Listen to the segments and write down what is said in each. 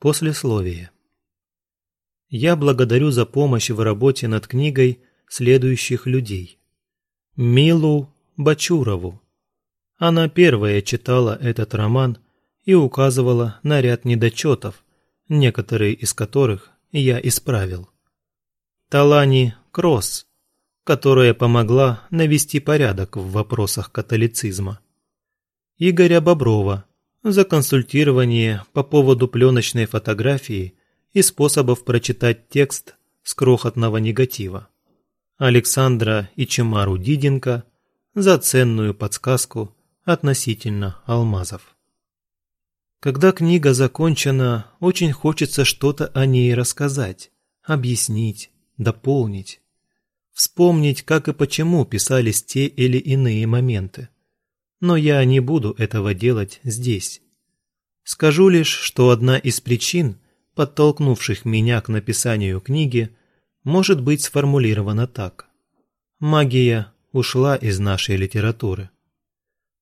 Послесловие. Я благодарю за помощь в работе над книгой следующих людей. Милу Бачурову. Она первая читала этот роман и указывала на ряд недочетов, некоторые из которых я исправил. Талани Кросс, которая помогла навести порядок в вопросах католицизма. Игоря Боброва за консультирование по поводу пленочной фотографии и способов прочитать текст с крохотного негатива. Александра Ичемару Диденко за ценную подсказку относительно алмазов. Когда книга закончена, очень хочется что-то о ней рассказать, объяснить, дополнить. Вспомнить, как и почему писались те или иные моменты. Но я не буду этого делать здесь. Скажу лишь, что одна из причин, подтолкнувших меня к написанию книги, может быть сформулирована так. Магия ушла из нашей литературы.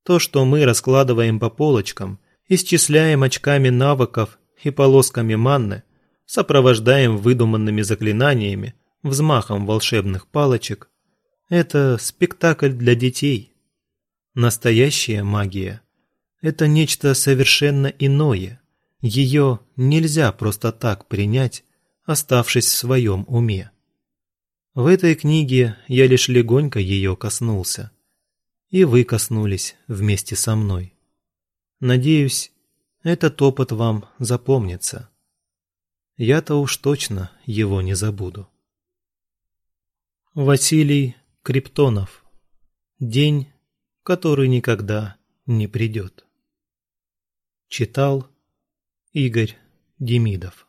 То, что мы раскладываем по полочкам, исчисляем очками навыков и полосками манны, сопровождаем выдуманными заклинаниями, взмахом волшебных палочек. Это спектакль для детей. Настоящая магия – это нечто совершенно иное. Ее нельзя просто так принять, оставшись в своем уме. В этой книге я лишь легонько ее коснулся. И вы коснулись вместе со мной. Надеюсь, этот опыт вам запомнится. Я-то уж точно его не забуду. Василий Криптонов. День, который никогда не придет. Читал Игорь Демидов.